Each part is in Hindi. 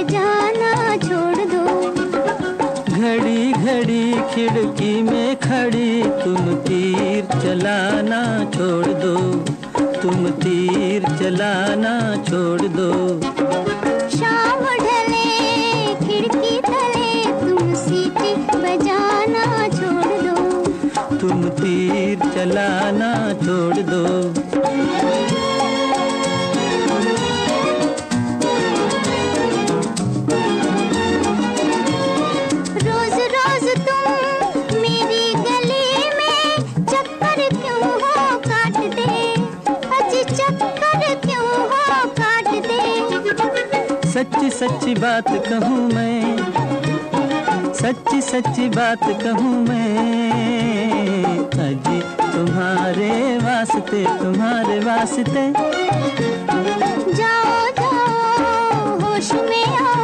बजाना छोड़ दो। घड़ी घड़ी खिड़की में खड़ी तुम तीर चलाना छोड़ दो। तुम तीर चलाना छोड़ दो। शाम ढले खिड़की तले तुम सीटी बजाना छोड़ दो। तुम तीर चलाना छोड़ दो। सच्ची बात कहूँ मैं, सच्ची सच्ची बात कहूँ मैं। अजी तुम्हारे वास्ते तुम्हारे वास्ते। जाओ जाओ, होश में आओ।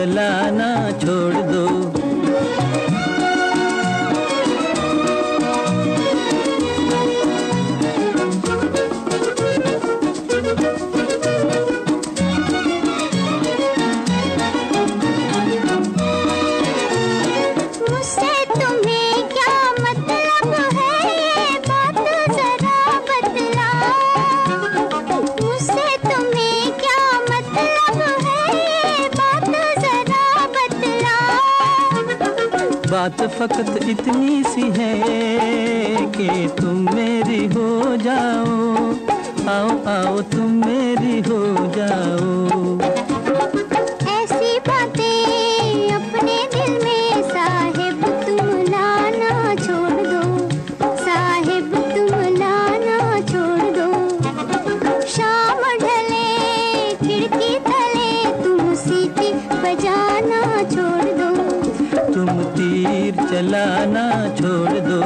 चलाना छोड़ दो। बात फकत इतनी सी है कि तुम मेरी हो जाओ। आओ आओ, तुम मेरी हो जाओ। चलाना छोड़ दो।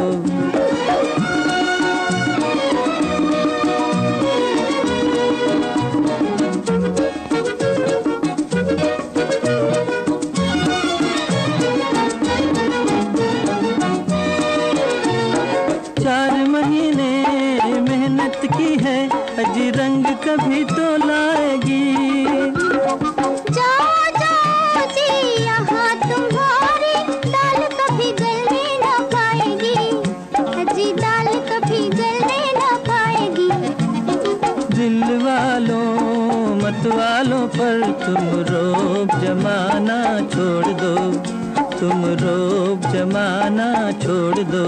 चार महीने मेहनत की है अजी रंग कभी तो लाएगी। दिल वालों, मत वालों पर तुम रोब जमाना छोड़ दो। तुम रोब जमाना छोड़ दो।